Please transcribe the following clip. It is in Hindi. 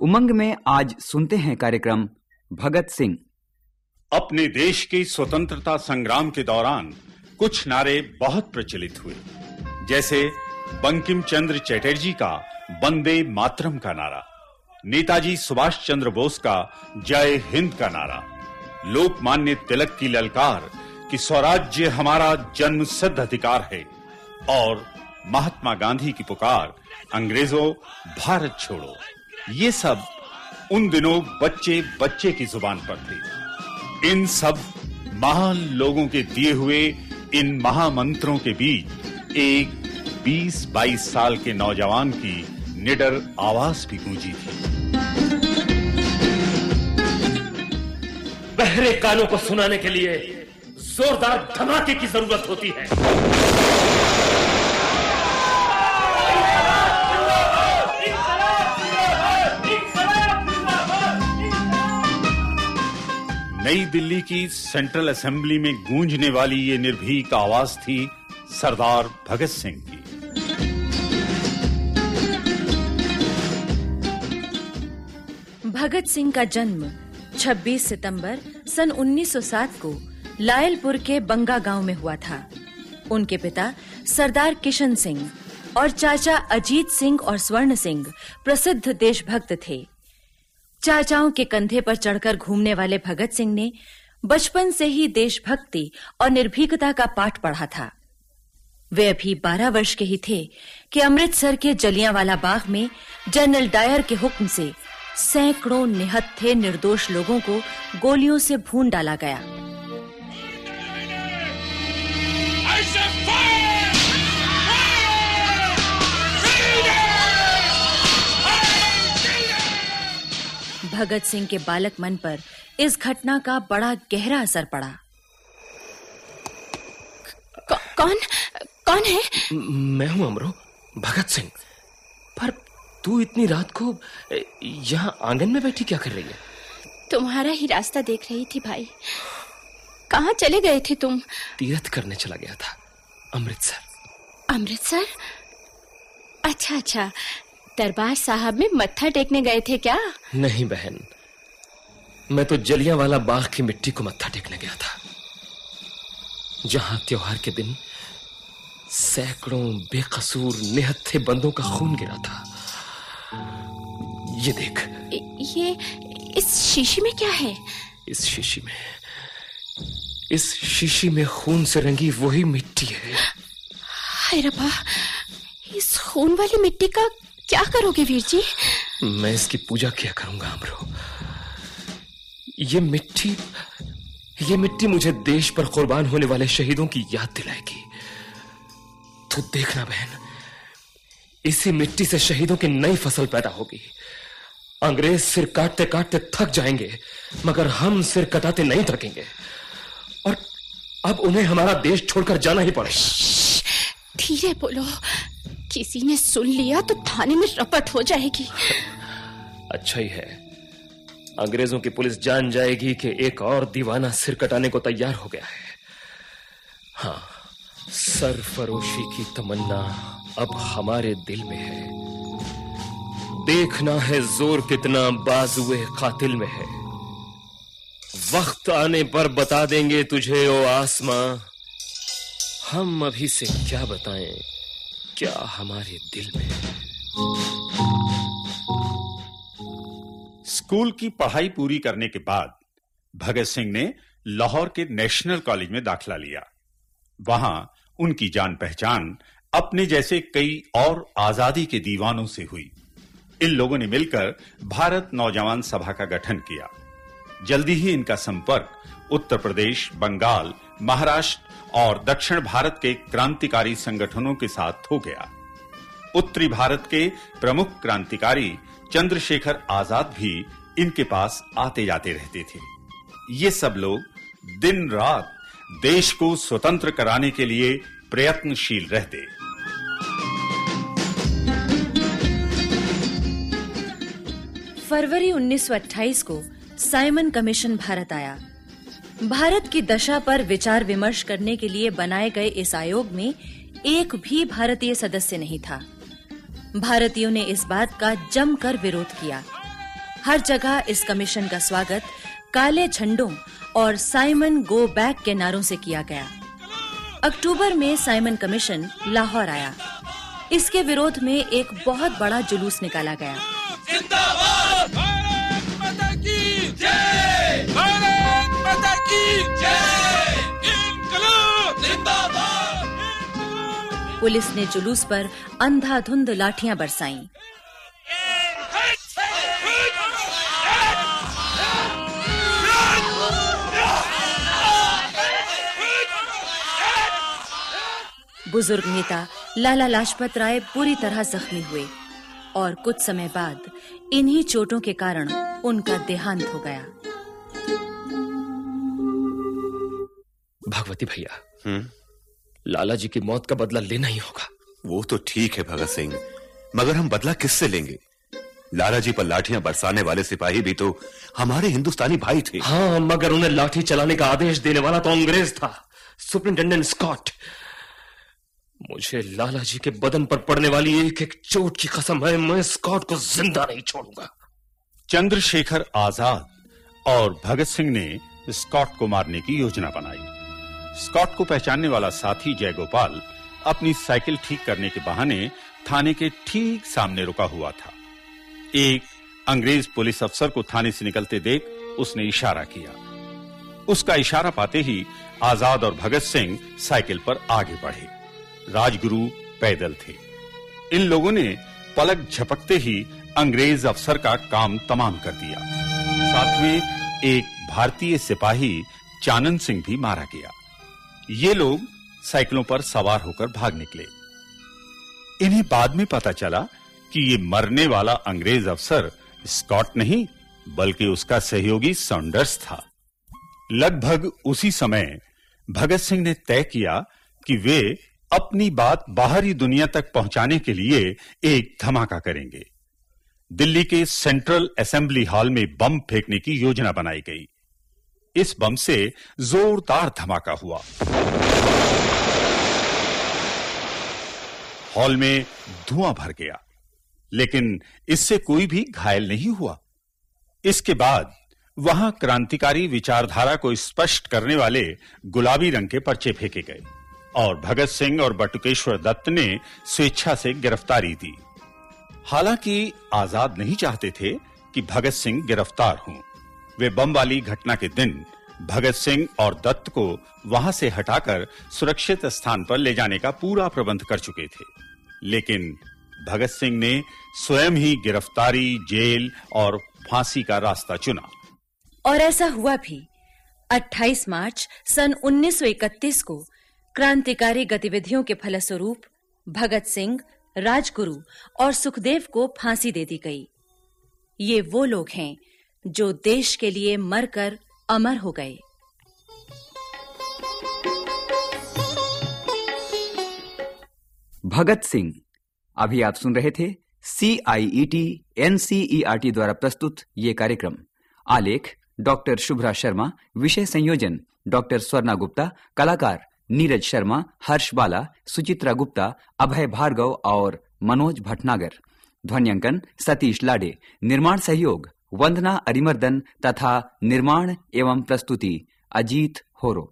उमंग में आज सुनते हैं कार्यक्रम भगत सिंह। अपने देश के स्वतंत्रता संग्राम के दौरान कुछ नारे बहुत प्रचलित हुए, जैसे बंकिम चंद्र चटर्जी का वंदे मातरम का नारा, नेताजी सुभाष चंद्र बोस का जय हिंद का नारा, लोकमान्य तिलक की ललकार कि स्वराज्य हमारा जन्म सिद्ध अधिकार है और महात्मा गांधी की पुकार, अंग्रेज़ों, भारत छोड़ो। ये सब उन दिनों बच्चे बच्चे की ज़ुबान पर थे। इन सब महान लोगों के दिए हुए, इन महामंत्रों के बीच एक 20-22 साल के नौजवान की निडर आवाज़ भी गूंजी थी। बहरे कानों को सुनाने के लिए जोरदार धमाके की ज़रूरत होती है। नई दिल्ली की सेंट्रल असेंबली में गूंजने वाली ये निर्भीक आवाज़ थी सरदार भगत सिंह की। भगत सिंह का जन्म 26 सितंबर सन 1907 को लायलपुर के बंगा गाँव में हुआ था। उनके पिता सरदार किशन सिंह और चाचा अजीत सिंह और स्वर्ण सिंह प्रसिद्ध देशभक्त थे। चाचाओं के कंधे पर चढ़कर घूमने वाले भगत सिंह ने बचपन से ही देशभक्ति और निर्भीकता का पाठ पढ़ा था। वे अभी 12 वर्ष के ही थे कि अमृतसर के जलियांवाला बाग में जनरल डायर के हुक्म से सैकड़ों निहत्थे निर्दोष लोगों को गोलियों से भून डाला गया। भगत सिंह के बालक मन पर इस घटना का बड़ा गहरा असर पड़ा। कौन? कौन है? मैं हूँ अमरो भगत सिंह। पर तू इतनी रात को यहाँ आँगन में बैठी क्या कर रही है? तुम्हारा ही रास्ता देख रही थी भाई। कहाँ चले गए थे तुम? तीर्थ करने चला गया था अमृतसर। अमृतसर? अच्छा अच्छा। दरबार साहब में मत्था टेकने गए थे क्या? नहीं बहन मैं तो जलिया वाला बाग की मिट्टी को मत्था टेकने गया था जहाँ त्योहार के दिन सैकड़ों बेकसूर निहत्थे बंदों का खून गिरा था। ये देख। ये इस शीशी में क्या है? इस शीशी में इस शीशी में खून से रंगी वही मिट्टी है। हाय रबा इस खून वाली मिट्टी का क्या करोगे वीर जी? मैं इसकी पूजा किया करूँगा अमरो। ये मिट्टी ये मिट्टी मुझे देश पर कुर्बान होने वाले शहीदों की याद दिलाएगी। तो देखना बहन इसी मिट्टी से शहीदों की नई फ़सल पैदा होगी। अंग्रेज़ सिर काटते काटते थक जाएँगे मगर हम सिर कटाते नहीं थकेंगे। और अब उन्हें हमारा देश छोड़कर जाना ही पड़ेगा। धीरे बोलो। किसी ने सुन लिया तो थाने में रपट हो जाएगी। अच्छा ही है। अंग्रेज़ों की पुलिस जान जाएगी कि एक और दीवाना सिर कटाने को तैयार हो गया है। हाँ सरफरोशी की तमन्ना अब हमारे दिल में है। देखना है ज़ोर कितना बाजुए कातिल में है। वक्त आने पर बता देंगे तुझे, ओ आसमां। हम अभी से क्या बताएँ? क्या हमारे दिल में स्कूल की पढ़ाई पूरी करने के बाद, भगत सिंह ने लाहौर के नेशनल कॉलेज में दाखिला लिया। वहाँ उनकी जान पहचान अपने जैसे कई और आज़ादी के दीवानों से हुई। इन लोगों ने मिलकर भारत नौजवान सभा का गठन किया। जल्दी ही इनका संपर्क उत्तर प्रदेश, बंगाल, महाराष्ट्र और दक्षिण भारत के क्रांतिकारी संगठनों के साथ हो गया। उत्तरी भारत के प्रमुख क्रांतिकारी चंद्रशेखर आज़ाद भी इनके पास आते जाते रहते थे। ये सब लोग दिन रात देश को स्वतंत्र कराने के लिए प्रयत्नशील रहते। फरवरी 1928 को साइमन कमीशन भारत आया। भारत की दशा पर विचार विमर्श करने के लिए बनाए गए इस आयोग में एक भी भारतीय सदस्य नहीं था। भारतीयों ने इस बात का जमकर विरोध किया। हर जगह इस कमीशन का स्वागत काले झंडों और साइमन गो बैक के नारों से किया गया। अक्टूबर में साइमन कमीशन लाहौर आया। इसके विरोध में एक बहुत बड़ा जुलूस निकाला गया। माता की पुलिस ने जुलूस पर अंधाधुंध लाठियाँ बरसाईं। बुज़ुर्ग नेता लाला लाजपत राय पूरी तरह जख्मी हुए और कुछ समय बाद इन्हीं चोटों के कारण उनका देहांत हो गया। भगवती भैया लाला जी की मौत का बदला लेना ही होगा। वो तो ठीक है भगत सिंह मगर हम बदला किससे लेंगे? लाला जी पर लाठियाँ बरसाने वाले सिपाही भी तो हमारे हिंदुस्तानी भाई थे। हाँ मगर उन्हें लाठी चलाने का आदेश देने वाला तो अंग्रेज़ था सुपरिंटेंडेंट स्कॉट। मुझे लाला जी के बदन पर पड़ने वाली एक एक चोट की कसम है मैं स्कॉट को ज़िंदा नहीं छोड़ूँगा। चंद्रशेखर आज़ाद और भगत सिंह ने स्कॉट को मारने की योजना बनाई। स्कॉट को पहचानने वाला साथी जयगोपाल अपनी साइकिल ठीक करने के बहाने थाने के ठीक सामने रुका हुआ था। एक अंग्रेज़ पुलिस अफसर को थाने से निकलते देख उसने इशारा किया। उसका इशारा पाते ही आज़ाद और भगत सिंह साइकिल पर आगे बढ़े। राजगुरु पैदल थे। इन लोगों ने पलक झपकते ही अंग्रेज़ अफसर का काम तमाम कर दिया। साथ में एक भारतीय सिपाही चानन सिंह भी मारा गया। ये लोग साइकिलों पर सवार होकर भाग निकले। इन्हें बाद में पता चला कि ये मरने वाला अंग्रेज़ अफसर स्कॉट नहीं, बल्कि उसका सहयोगी सॉन्डर्स था। लगभग उसी समय भगत सिंह ने तय किया कि वे अपनी बात बाहरी दुनिया तक पहुँचाने के लिए एक धमाका करेंगे। दिल्ली के सेंट्रल असेंबली हॉल में बम फेंकने की योजना बनाई गई। इस बम से जोरदार धमाका हुआ। हॉल में धुआँ भर गया, लेकिन इससे कोई भी घायल नहीं हुआ। इसके बाद वहाँ क्रांतिकारी विचारधारा को स्पष्ट करने वाले गुलाबी रंग के पर्चे फेंके गए, और भगत सिंह और बटुकेश्वर दत्त ने स्वेच्छा से गिरफ्तारी दी। हालाँकि आज़ाद नहीं चाहते थे कि भगत सिंह गिरफ़्तार हों। वे बम वाली घटना के दिन भगत सिंह और दत्त को वहाँ से हटाकर सुरक्षित स्थान पर ले जाने का पूरा प्रबंध कर चुके थे। लेकिन भगत सिंह ने स्वयं ही गिरफ्तारी, जेल और फांसी का रास्ता चुना। और ऐसा हुआ भी। 28 मार्च सन 1931 को क्रांतिकारी गतिविधियों के फलस्वरूप भगत सिंह, राजगुरु और सुखदेव को फांसी दे दी गई। ये वो लोग हैं जो देश के लिए मरकर अमर हो गए। भगत सिंह, अभी आप सुन रहे थे C I E T N C E R T द्वारा प्रस्तुत ये कार्यक्रम। आलेख, डॉक्टर शुभ्रा शर्मा, विषय संयोजन, डॉक्टर स्वर्णा गुप्ता, कलाकार नीरज शर्मा, हर्ष बाला, सुचित्रा गुप्ता, अभय भार्गव और मनोज भटनागर। ध्वनियांकन सतीश लाडे। निर्माण सहयोग वंदना अरिमर्दन तथा निर्माण एवं प्रस्तुति अजीत होरो।